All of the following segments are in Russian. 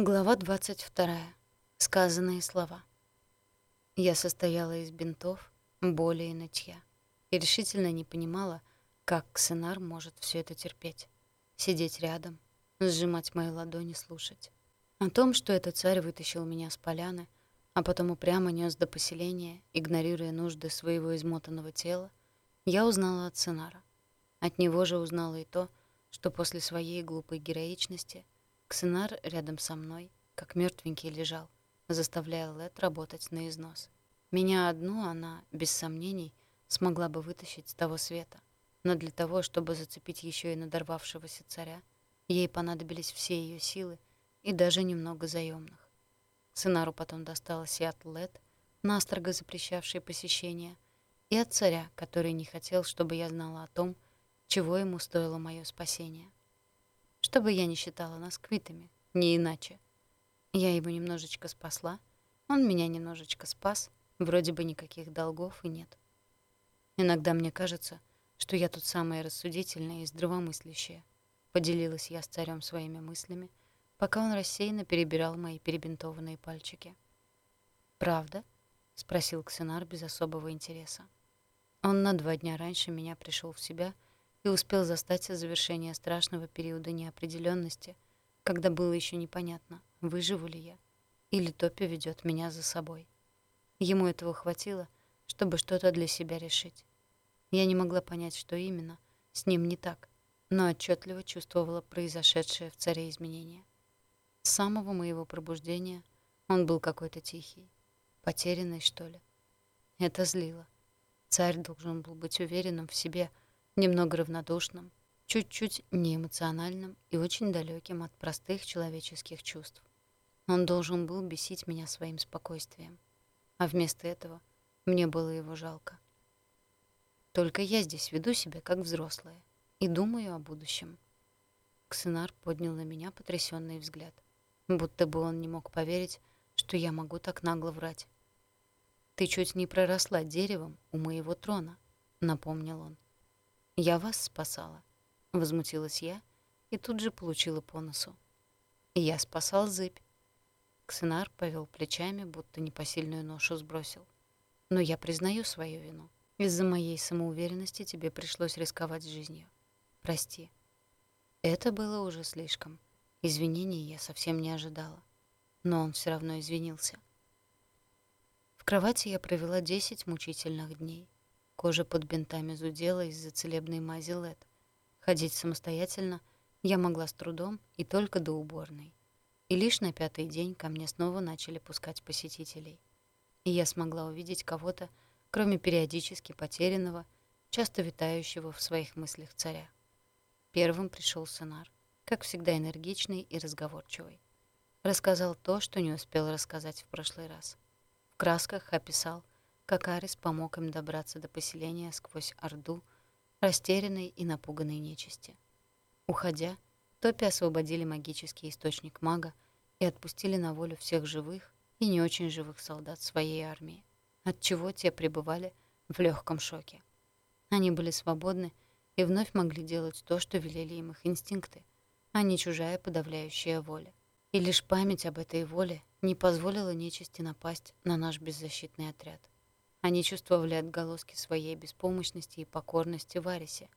Глава 22. Сказанные слова. Я состояла из бинтов, боли и нытья. И решительно не понимала, как Ксенар может все это терпеть. Сидеть рядом, сжимать мои ладони, слушать. О том, что этот царь вытащил меня с поляны, а потом упрямо нес до поселения, игнорируя нужды своего измотанного тела, я узнала от Ксенара. От него же узнала и то, что после своей глупой героичности — Ксенар рядом со мной, как мертвенький, лежал, заставляя Лет работать на износ. Меня одну она, без сомнений, смогла бы вытащить с того света. Но для того, чтобы зацепить еще и надорвавшегося царя, ей понадобились все ее силы и даже немного заемных. Сынару потом досталось и от Лет, настрого запрещавшей посещение, и от царя, который не хотел, чтобы я знала о том, чего ему стоило мое спасение чтобы я не считала нас квитами, не иначе. Я его немножечко спасла, он меня немножечко спас, вроде бы никаких долгов и нет. Иногда мне кажется, что я тут самая рассудительная и здравомыслящая. Поделилась я с царем своими мыслями, пока он рассеянно перебирал мои перебинтованные пальчики. «Правда?» — спросил Ксенар без особого интереса. Он на два дня раньше меня пришел в себя — и успел застать завершение страшного периода неопределенности, когда было еще непонятно, выживу ли я, или Топи ведет меня за собой. Ему этого хватило, чтобы что-то для себя решить. Я не могла понять, что именно, с ним не так, но отчетливо чувствовала произошедшее в царе изменение. С самого моего пробуждения он был какой-то тихий, потерянный, что ли. Это злило. Царь должен был быть уверенным в себе, немного равнодушным, чуть-чуть неэмоциональным и очень далеким от простых человеческих чувств. Он должен был бесить меня своим спокойствием. А вместо этого мне было его жалко. Только я здесь веду себя как взрослая и думаю о будущем. Ксенар поднял на меня потрясенный взгляд, будто бы он не мог поверить, что я могу так нагло врать. «Ты чуть не проросла деревом у моего трона», — напомнил он. «Я вас спасала», — возмутилась я и тут же получила по носу. «Я спасал зыбь». Ксенар повел плечами, будто непосильную ношу сбросил. «Но я признаю свою вину. Из-за моей самоуверенности тебе пришлось рисковать жизнью. Прости». Это было уже слишком. Извинений я совсем не ожидала. Но он все равно извинился. В кровати я провела десять мучительных дней. Кожа под бинтами зудела из-за целебной мази Лед. Ходить самостоятельно я могла с трудом и только до уборной. И лишь на пятый день ко мне снова начали пускать посетителей. И я смогла увидеть кого-то, кроме периодически потерянного, часто витающего в своих мыслях царя. Первым пришел Сенар, как всегда энергичный и разговорчивый. Рассказал то, что не успел рассказать в прошлый раз. В красках описал, как Арис помог им добраться до поселения сквозь Орду, растерянной и напуганной нечисти. Уходя, Топи освободили магический источник мага и отпустили на волю всех живых и не очень живых солдат своей армии, отчего те пребывали в легком шоке. Они были свободны и вновь могли делать то, что велели им их инстинкты, а не чужая подавляющая воля. И лишь память об этой воле не позволила нечисти напасть на наш беззащитный отряд. Они чувствовали отголоски своей беспомощности и покорности в Арисе,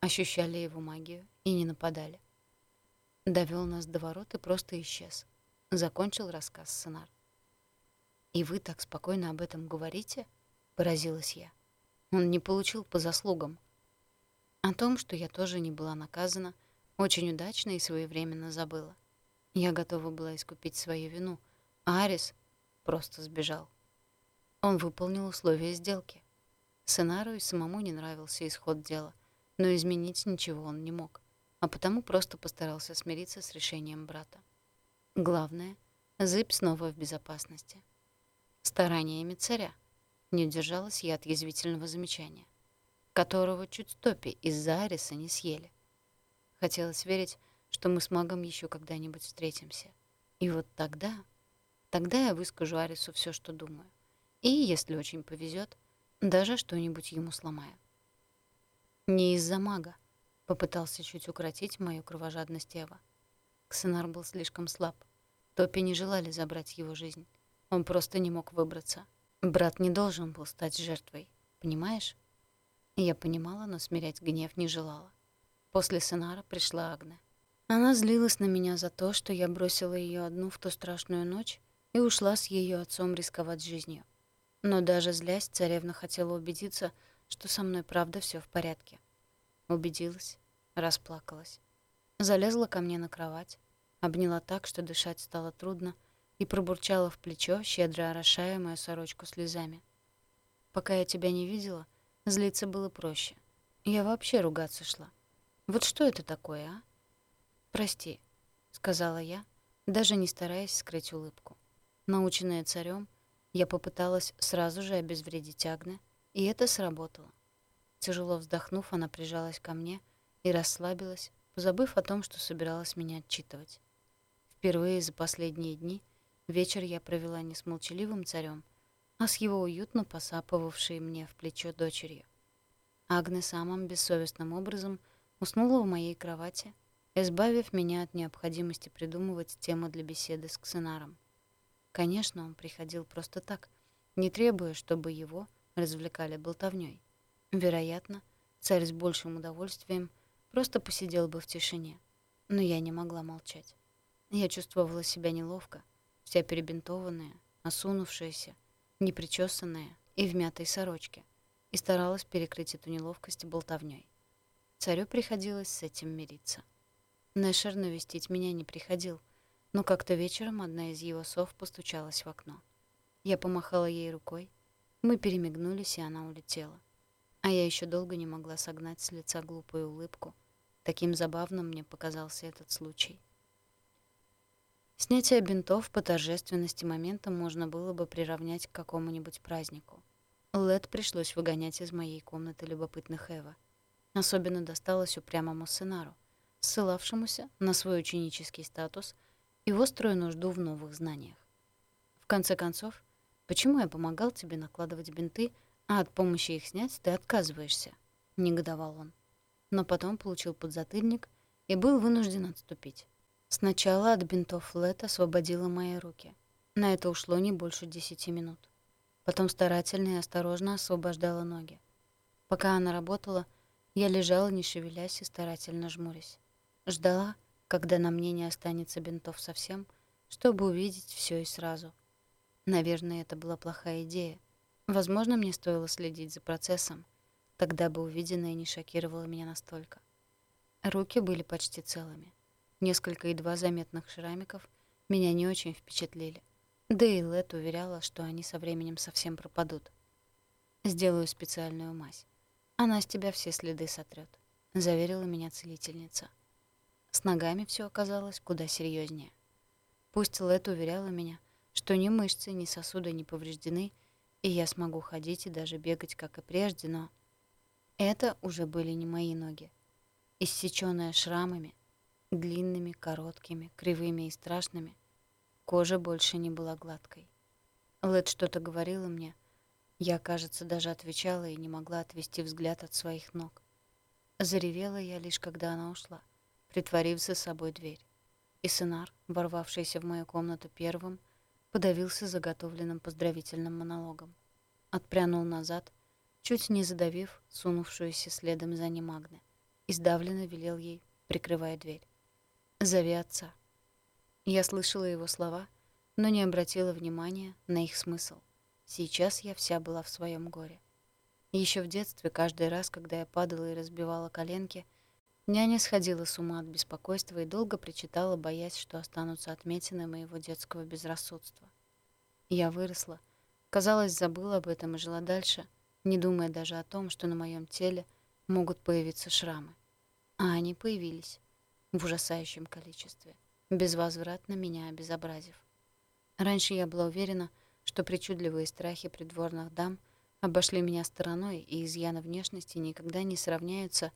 ощущали его магию и не нападали. Довел нас до ворот и просто исчез. Закончил рассказ сценар. «И вы так спокойно об этом говорите?» — поразилась я. «Он не получил по заслугам». О том, что я тоже не была наказана, очень удачно и своевременно забыла. Я готова была искупить свою вину, а Арис просто сбежал. Он выполнил условия сделки. Сценарию и самому не нравился исход дела, но изменить ничего он не мог, а потому просто постарался смириться с решением брата. Главное, Зыб снова в безопасности. Стараниями царя не удержалась я от язвительного замечания, которого чуть стопи из-за Ариса не съели. Хотелось верить, что мы с магом еще когда-нибудь встретимся. И вот тогда, тогда я выскажу Арису все, что думаю. И, если очень повезет, даже что-нибудь ему сломаю. Не из-за мага, попытался чуть укротить мою кровожадность Эва. Ксенар был слишком слаб. Топи не желали забрать его жизнь. Он просто не мог выбраться. Брат не должен был стать жертвой. Понимаешь? Я понимала, но смирять гнев не желала. После Сенара пришла Агне. Она злилась на меня за то, что я бросила ее одну в ту страшную ночь и ушла с ее отцом рисковать жизнью. Но даже злясь, царевна хотела убедиться, что со мной правда все в порядке. Убедилась, расплакалась. Залезла ко мне на кровать, обняла так, что дышать стало трудно, и пробурчала в плечо, щедро орошая мою сорочку слезами. «Пока я тебя не видела, злиться было проще. Я вообще ругаться шла. Вот что это такое, а?» «Прости», — сказала я, даже не стараясь скрыть улыбку. Наученная царем, я попыталась сразу же обезвредить Агне, и это сработало. Тяжело вздохнув, она прижалась ко мне и расслабилась, позабыв о том, что собиралась меня отчитывать. Впервые за последние дни вечер я провела не с молчаливым царем, а с его уютно посапывавшей мне в плечо дочерью. Агне самым бессовестным образом уснула в моей кровати, избавив меня от необходимости придумывать темы для беседы с Ксенаром. Конечно, он приходил просто так, не требуя, чтобы его развлекали болтовнёй. Вероятно, царь с большим удовольствием просто посидел бы в тишине. Но я не могла молчать. Я чувствовала себя неловко, вся перебинтованная, осунувшаяся, непричесанная и в мятой сорочке, и старалась перекрыть эту неловкость болтовнёй. Царю приходилось с этим мириться. Нэшер навестить меня не приходил, но как-то вечером одна из его сов постучалась в окно. Я помахала ей рукой, мы перемигнулись, и она улетела. А я еще долго не могла согнать с лица глупую улыбку. Таким забавным мне показался этот случай. Снятие бинтов по торжественности момента можно было бы приравнять к какому-нибудь празднику. Лед пришлось выгонять из моей комнаты любопытных Эва. Особенно досталось упрямому сценару, ссылавшемуся на свой ученический статус — и острую нужду в новых знаниях. В конце концов, почему я помогал тебе накладывать бинты, а от помощи их снять ты отказываешься? Негодовал он. Но потом получил подзатыльник и был вынужден отступить. Сначала от бинтов Лет освободила мои руки. На это ушло не больше десяти минут. Потом старательно и осторожно освобождала ноги. Пока она работала, я лежала, не шевелясь и старательно жмурясь. Ждала, когда на мне не останется бинтов совсем, чтобы увидеть все и сразу. Наверное, это была плохая идея. Возможно, мне стоило следить за процессом. Тогда бы увиденное не шокировало меня настолько. Руки были почти целыми. Несколько едва заметных шрамиков меня не очень впечатлили. Да и Лет уверяла, что они со временем совсем пропадут. «Сделаю специальную мазь. Она с тебя все следы сотрет», — заверила меня целительница. С ногами все оказалось куда серьезнее. Пусть Лет уверяла меня, что ни мышцы, ни сосуды не повреждены, и я смогу ходить и даже бегать, как и прежде, но... Это уже были не мои ноги. Иссечённая шрамами, длинными, короткими, кривыми и страшными, кожа больше не была гладкой. Лед что-то говорила мне. Я, кажется, даже отвечала и не могла отвести взгляд от своих ног. Заревела я лишь, когда она ушла притворив за собой дверь. И сынар, ворвавшийся в мою комнату первым, подавился заготовленным поздравительным монологом. Отпрянул назад, чуть не задавив сунувшуюся следом за ним Агне, и сдавленно велел ей, прикрывая дверь. «Зови отца». Я слышала его слова, но не обратила внимания на их смысл. Сейчас я вся была в своем горе. Еще в детстве, каждый раз, когда я падала и разбивала коленки — Няня сходила с ума от беспокойства и долго причитала, боясь, что останутся отметины моего детского безрассудства. Я выросла, казалось, забыла об этом и жила дальше, не думая даже о том, что на моем теле могут появиться шрамы. А они появились в ужасающем количестве, безвозвратно меня обезобразив. Раньше я была уверена, что причудливые страхи придворных дам обошли меня стороной, и изъяны внешности никогда не сравняются с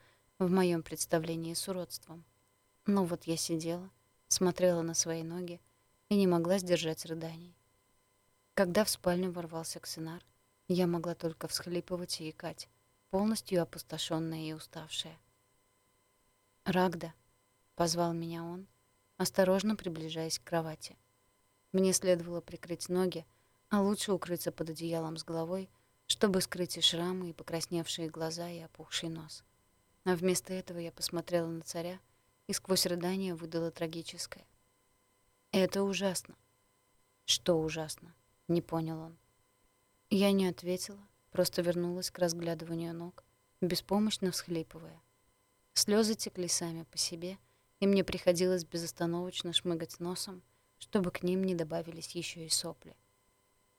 в моем представлении с уродством. Но вот я сидела, смотрела на свои ноги и не могла сдержать рыданий. Когда в спальню ворвался Ксенар, я могла только всхлипывать и икать, полностью опустошенная и уставшая. «Рагда», — позвал меня он, осторожно приближаясь к кровати. Мне следовало прикрыть ноги, а лучше укрыться под одеялом с головой, чтобы скрыть и шрамы, и покрасневшие глаза, и опухший нос. А вместо этого я посмотрела на царя и сквозь рыдание выдала трагическое. «Это ужасно». «Что ужасно?» — не понял он. Я не ответила, просто вернулась к разглядыванию ног, беспомощно всхлипывая. Слезы текли сами по себе, и мне приходилось безостановочно шмыгать носом, чтобы к ним не добавились еще и сопли.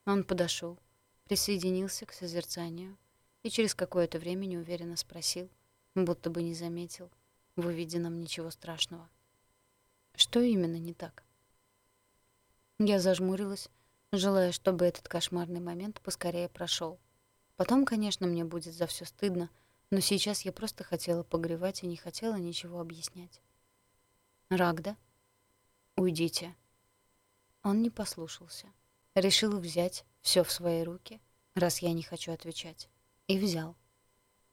Он подошел, присоединился к созерцанию и через какое-то время неуверенно спросил, будто бы не заметил в увиденном ничего страшного. Что именно не так? Я зажмурилась, желая, чтобы этот кошмарный момент поскорее прошел. Потом, конечно, мне будет за все стыдно, но сейчас я просто хотела погревать и не хотела ничего объяснять. «Рагда?» «Уйдите». Он не послушался. Решил взять все в свои руки, раз я не хочу отвечать. И взял.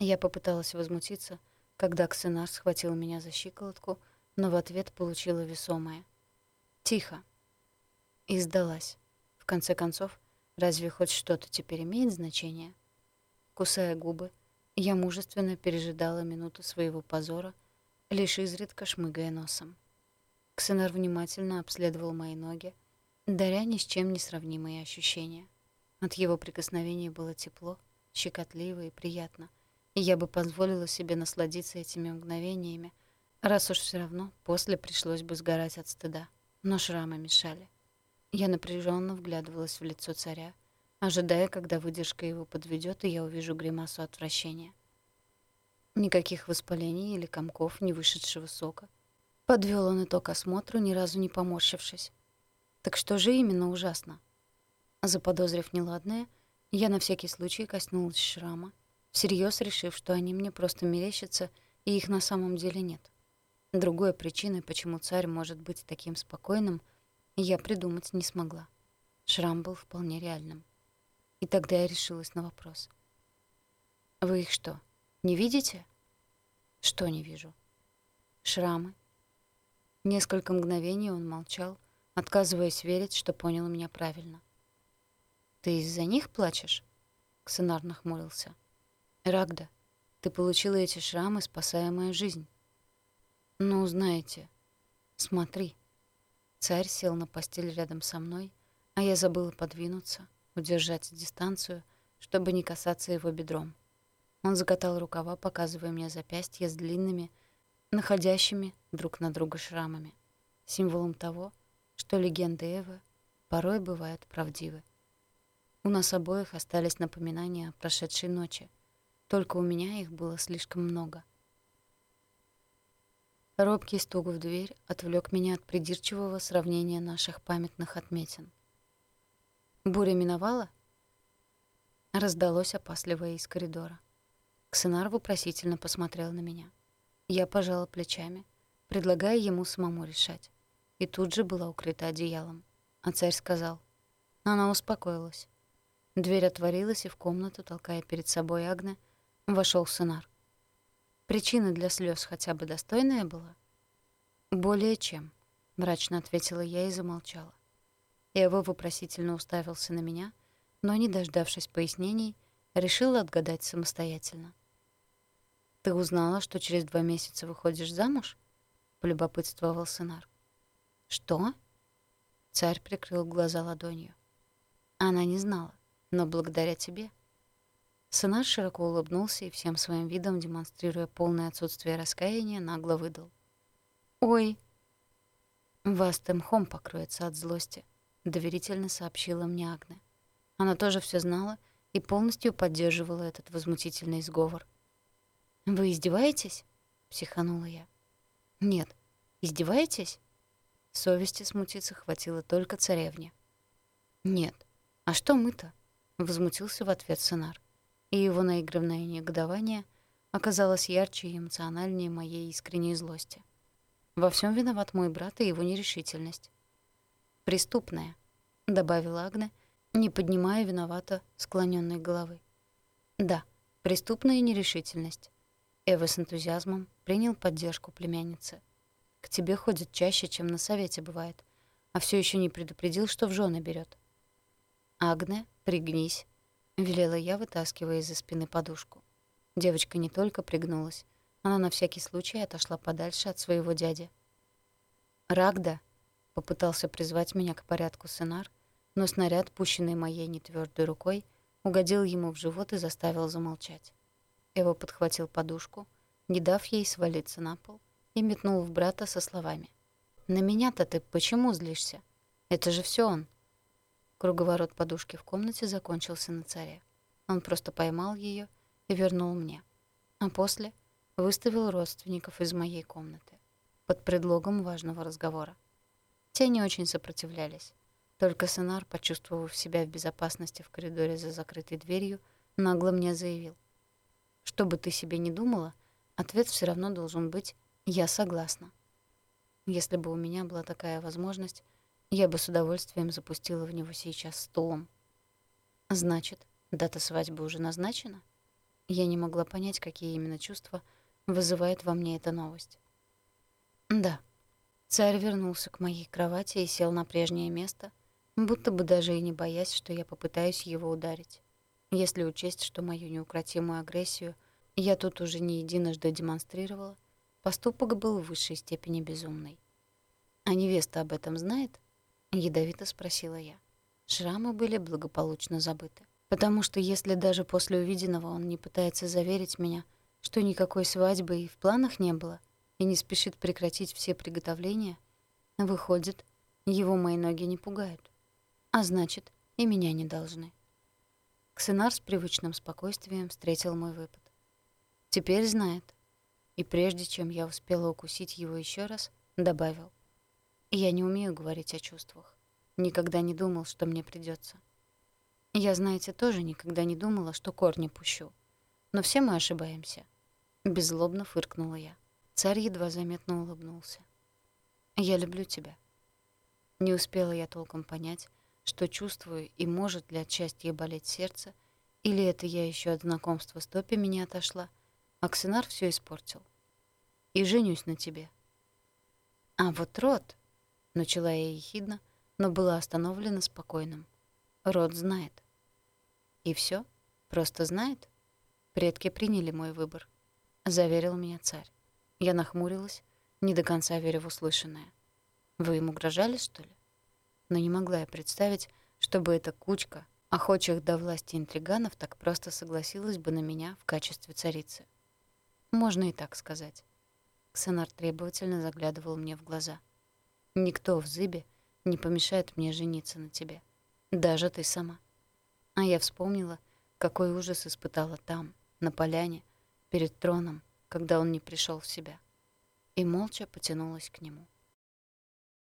Я попыталась возмутиться, когда Ксенар схватил меня за щиколотку, но в ответ получила весомое. «Тихо». И сдалась. В конце концов, разве хоть что-то теперь имеет значение? Кусая губы, я мужественно пережидала минуту своего позора, лишь изредка шмыгая носом. Ксенар внимательно обследовал мои ноги, даря ни с чем не сравнимые ощущения. От его прикосновений было тепло, щекотливо и приятно, я бы позволила себе насладиться этими мгновениями, раз уж все равно после пришлось бы сгорать от стыда. Но шрамы мешали. Я напряженно вглядывалась в лицо царя, ожидая, когда выдержка его подведет, и я увижу гримасу отвращения. Никаких воспалений или комков, не вышедшего сока. Подвел он итог осмотру, ни разу не поморщившись. Так что же именно ужасно? Заподозрив неладное, я на всякий случай коснулась шрама, всерьез решив, что они мне просто мерещатся, и их на самом деле нет. Другой причины, почему царь может быть таким спокойным, я придумать не смогла. Шрам был вполне реальным. И тогда я решилась на вопрос. «Вы их что, не видите?» «Что не вижу?» «Шрамы». Несколько мгновений он молчал, отказываясь верить, что понял меня правильно. «Ты из-за них плачешь?» Ксенар нахмурился. «Рагда, ты получила эти шрамы, спасая мою жизнь». «Ну, знаете, смотри». Царь сел на постель рядом со мной, а я забыла подвинуться, удержать дистанцию, чтобы не касаться его бедром. Он закатал рукава, показывая мне запястья с длинными, находящими друг на друга шрамами, символом того, что легенды Эвы порой бывают правдивы. У нас обоих остались напоминания о прошедшей ночи, только у меня их было слишком много. Робкий стук в дверь отвлек меня от придирчивого сравнения наших памятных отметин. Буря миновала? Раздалось опасливое из коридора. Ксенар вопросительно посмотрел на меня. Я пожала плечами, предлагая ему самому решать. И тут же была укрыта одеялом. А царь сказал. Она успокоилась. Дверь отворилась, и в комнату, толкая перед собой Агне, вошел Сенар. Причина для слез хотя бы достойная была? «Более чем», — мрачно ответила я и замолчала. Эва вопросительно уставился на меня, но, не дождавшись пояснений, решил отгадать самостоятельно. «Ты узнала, что через два месяца выходишь замуж?» — полюбопытствовал Сенар. «Что?» Царь прикрыл глаза ладонью. «Она не знала, но благодаря тебе». Сенар широко улыбнулся и всем своим видом, демонстрируя полное отсутствие раскаяния, нагло выдал. «Ой!» «Вас темхом покроется от злости», — доверительно сообщила мне Агне. Она тоже все знала и полностью поддерживала этот возмутительный сговор. «Вы издеваетесь?» — психанула я. «Нет, издеваетесь?» Совести смутиться хватило только царевне. «Нет, а что мы-то?» — возмутился в ответ сценар. И его наигранное негодование оказалось ярче и эмоциональнее моей искренней злости. Во всем виноват мой брат и его нерешительность. «Преступная», — добавила Агне, не поднимая виновато склоненной головы. «Да, преступная нерешительность». Эва с энтузиазмом принял поддержку племянницы. «К тебе ходят чаще, чем на совете бывает. а все еще не предупредил, что в жены берет. «Агне, пригнись», — велела я, вытаскивая из-за спины подушку. Девочка не только пригнулась, она на всякий случай отошла подальше от своего дяди. «Рагда», — попытался призвать меня к порядку сценар, но снаряд, пущенный моей нетвёрдой рукой, угодил ему в живот и заставил замолчать. Эва подхватил подушку, не дав ей свалиться на пол, и метнул в брата со словами. «На меня-то ты почему злишься? Это же все он». Круговорот подушки в комнате закончился на царе. Он просто поймал ее и вернул мне. А после выставил родственников из моей комнаты под предлогом важного разговора. Те не очень сопротивлялись. Только Сенар, почувствовав себя в безопасности в коридоре за закрытой дверью, нагло мне заявил. «Что бы ты себе не думала, ответ все равно должен быть «я согласна». Если бы у меня была такая возможность, я бы с удовольствием запустила в него сейчас стулом. Значит, дата свадьбы уже назначена? Я не могла понять, какие именно чувства вызывает во мне эта новость. Да. Царь вернулся к моей кровати и сел на прежнее место, будто бы даже и не боясь, что я попытаюсь его ударить. Если учесть, что мою неукротимую агрессию я тут уже не единожды демонстрировала, поступок был в высшей степени безумный. «А невеста об этом знает?» — ядовито спросила я. Шрамы были благополучно забыты. Потому что если даже после увиденного он не пытается заверить меня, что никакой свадьбы и в планах не было, и не спешит прекратить все приготовления, выходит, его мои ноги не пугают. А значит, и меня не должны. Ксенар с привычным спокойствием встретил мой выпад. Теперь знает. И прежде чем я успела укусить его еще раз, добавил. Я не умею говорить о чувствах. Никогда не думал, что мне придется. Я, знаете, тоже никогда не думала, что корни пущу. Но все мы ошибаемся. Беззлобно фыркнула я. Царь едва заметно улыбнулся. «Я люблю тебя». Не успела я толком понять, что чувствую и может ли от болеть сердце, или это я еще от знакомства с Топи меня отошла, Аксенар все испортил. «И женюсь на тебе». «А вот рот», — начала я ехидно, но была остановлена спокойным. Род знает. И все? Просто знает? Предки приняли мой выбор. Заверил меня царь. Я нахмурилась, не до конца веря в услышанное. Вы им угрожали, что ли? Но не могла я представить, чтобы эта кучка охочих до власти интриганов так просто согласилась бы на меня в качестве царицы. Можно и так сказать. Ксенар требовательно заглядывал мне в глаза. «Никто в Зыбе не помешает мне жениться на тебе. Даже ты сама. А я вспомнила, какой ужас испытала там, на поляне, перед троном, когда он не пришел в себя. И молча потянулась к нему.